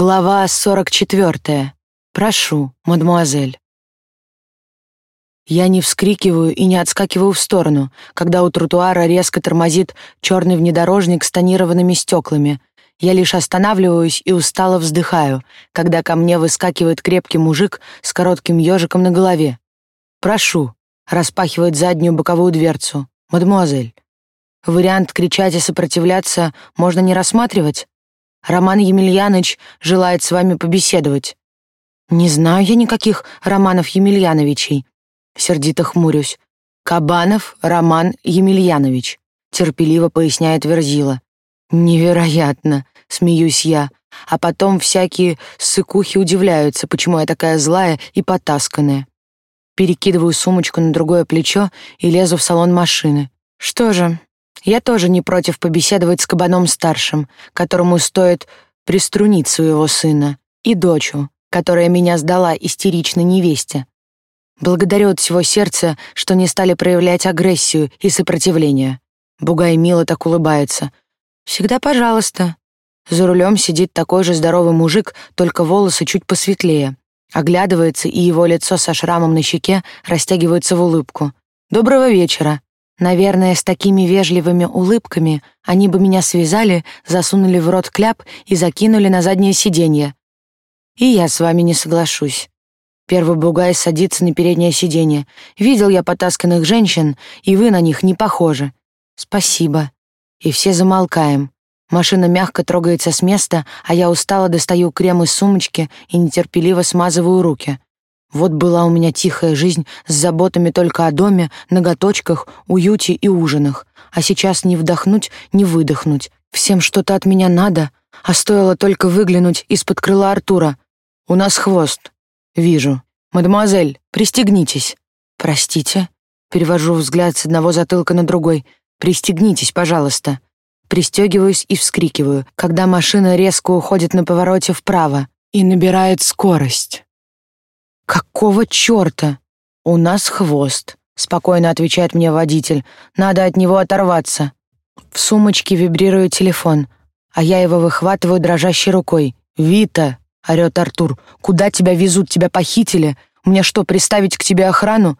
Глава 44. Прошу, мадмуазель. Я не вскрикиваю и не отскакиваю в сторону, когда у тротуара резко тормозит черный внедорожник с тонированными стеклами. Я лишь останавливаюсь и устало вздыхаю, когда ко мне выскакивает крепкий мужик с коротким ежиком на голове. «Прошу», — распахивает заднюю боковую дверцу. «Мадемуазель». Вариант кричать и сопротивляться можно не рассматривать? Роман Емельянович желает с вами побеседовать». «Не знаю я никаких Романов Емельяновичей», — сердито хмурюсь. «Кабанов Роман Емельянович», — терпеливо поясняет Верзила. «Невероятно», — смеюсь я, а потом всякие сыкухи удивляются, почему я такая злая и потасканная. Перекидываю сумочку на другое плечо и лезу в салон машины. Что же, я тоже не против побеседовать с кабаном-старшим, которому стоит приструнить своего сына, и дочу, которая меня сдала истеричной невесте. Благодарю от всего сердца, что не стали проявлять агрессию и сопротивление. Бугай мило так улыбается. «Всегда пожалуйста». За рулем сидит такой же здоровый мужик, только волосы чуть посветлее. Оглядывается, и его лицо со шрамом на щеке растягивается в улыбку. «Доброго вечера», Наверное, с такими вежливыми улыбками они бы меня связали, засунули в рот кляп и закинули на заднее сиденье. И я с вами не соглашусь. Первый бугай садится на переднее сиденье. Видел я потасканных женщин, и вы на них не похожи. Спасибо. И все замолкаем. Машина мягко трогается с места, а я устало достаю крем из сумочки и нетерпеливо смазываю руки. Вот была у меня тихая жизнь с заботами только о доме, ноготочках, уюте и ужинах. А сейчас не вдохнуть, не выдохнуть. Всем что-то от меня надо, а стоило только выглянуть из-под крыла Артура. У нас хвост. Вижу. Мадемуазель, пристегнитесь. Простите. Перевожу взгляд с одного затылка на другой. Пристегнитесь, пожалуйста. Пристегиваюсь и вскрикиваю, когда машина резко уходит на повороте вправо и набирает скорость. «Какого черта? У нас хвост», — спокойно отвечает мне водитель. «Надо от него оторваться». В сумочке вибрирует телефон, а я его выхватываю дрожащей рукой. «Вита!» — орёт Артур. «Куда тебя везут? Тебя похитили? Мне что, приставить к тебе охрану?»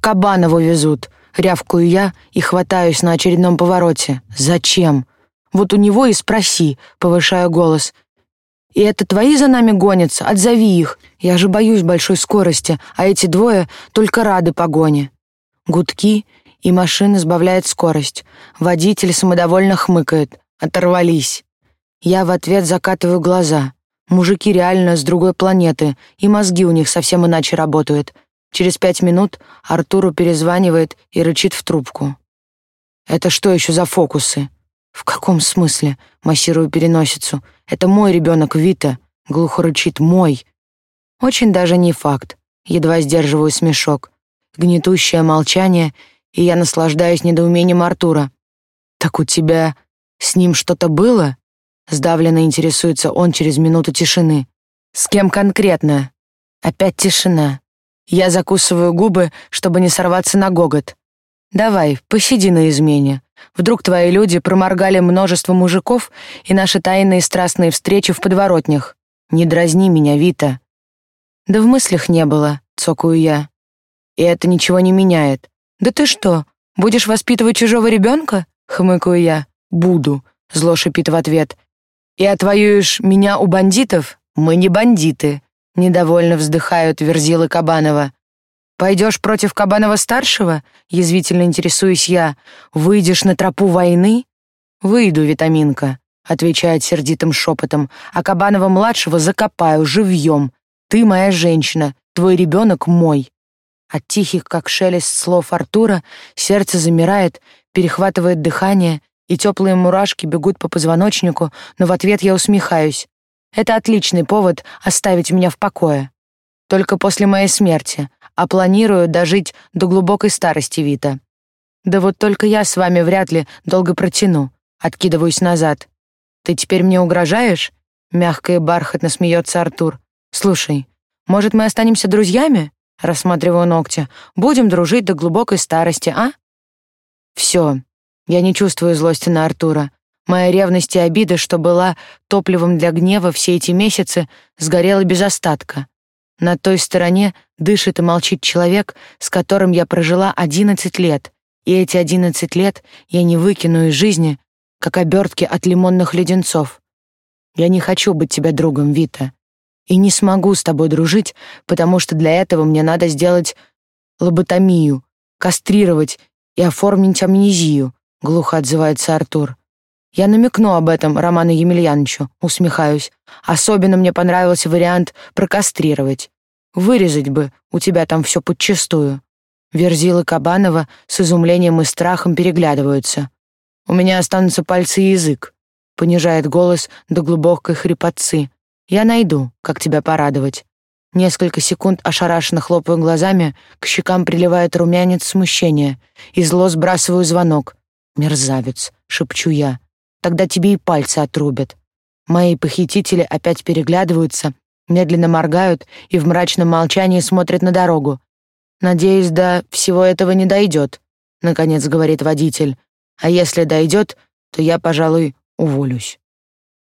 «Кабанову везут», — рявкаю я и хватаюсь на очередном повороте. «Зачем?» «Вот у него и спроси», — повышаю голос. И это твои за нами гонятся? Отзови их. Я же боюсь большой скорости, а эти двое только рады погоне. Гудки, и машина сбавляет скорость. Водитель самодовольно хмыкает. Оторвались. Я в ответ закатываю глаза. Мужики реально с другой планеты, и мозги у них совсем иначе работают. Через пять минут Артуру перезванивает и рычит в трубку. «Это что еще за фокусы?» «В каком смысле?» — массирую переносицу. «Это мой ребенок Вита», — глухо рычит «мой». Очень даже не факт. Едва сдерживаю смешок. Гнетущее молчание, и я наслаждаюсь недоумением Артура. «Так у тебя с ним что-то было?» Сдавленно интересуется он через минуту тишины. «С кем конкретно?» Опять тишина. Я закусываю губы, чтобы не сорваться на гогот. «Давай, посиди на измене. Вдруг твои люди проморгали множество мужиков и наши тайные страстные встречи в подворотнях. Не дразни меня, Вита». «Да в мыслях не было», — цокаю я. «И это ничего не меняет». «Да ты что, будешь воспитывать чужого ребенка?» — хмыкаю я. «Буду», — зло шипит в ответ. «И отвоюешь меня у бандитов? Мы не бандиты», — недовольно вздыхают Верзилы Кабанова. Пойдешь против Кабанова-старшего? Язвительно интересуюсь я. Выйдешь на тропу войны? Выйду, витаминка, отвечает сердитым шепотом, а Кабанова-младшего закопаю живьем. Ты моя женщина, твой ребенок мой. От тихих, как шелест слов Артура, сердце замирает, перехватывает дыхание, и теплые мурашки бегут по позвоночнику, но в ответ я усмехаюсь. Это отличный повод оставить меня в покое. Только после моей смерти, а планирую дожить до глубокой старости Вита. Да вот только я с вами вряд ли долго протяну. Откидываюсь назад. Ты теперь мне угрожаешь? Мягко и бархатно смеется Артур. Слушай, может, мы останемся друзьями? Рассматриваю ногти. Будем дружить до глубокой старости, а? Все. Я не чувствую злости на Артура. Моя ревность и обида, что была топливом для гнева все эти месяцы, сгорела без остатка. На той стороне дышит и молчит человек, с которым я прожила одиннадцать лет, и эти одиннадцать лет я не выкину из жизни, как обертки от лимонных леденцов. Я не хочу быть тебе другом, Вита, и не смогу с тобой дружить, потому что для этого мне надо сделать лоботомию, кастрировать и оформить амнезию, глухо отзывается Артур. Я намекну об этом Роману Емельяновичу, усмехаюсь. Особенно мне понравился вариант прокастрировать. Вырезать бы, у тебя там все подчистую. Верзила Кабанова с изумлением и страхом переглядываются. У меня останутся пальцы и язык. Понижает голос до глубокой хрипотцы. Я найду, как тебя порадовать. Несколько секунд ошарашенно хлопаю глазами, к щекам приливает румянец смущения, и зло сбрасываю звонок. «Мерзавец», — шепчу я тогда тебе и пальцы отрубят. Мои похитители опять переглядываются, медленно моргают и в мрачном молчании смотрят на дорогу. «Надеюсь, до всего этого не дойдет», — наконец говорит водитель. «А если дойдет, то я, пожалуй, уволюсь».